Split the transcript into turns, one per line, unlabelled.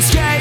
escape.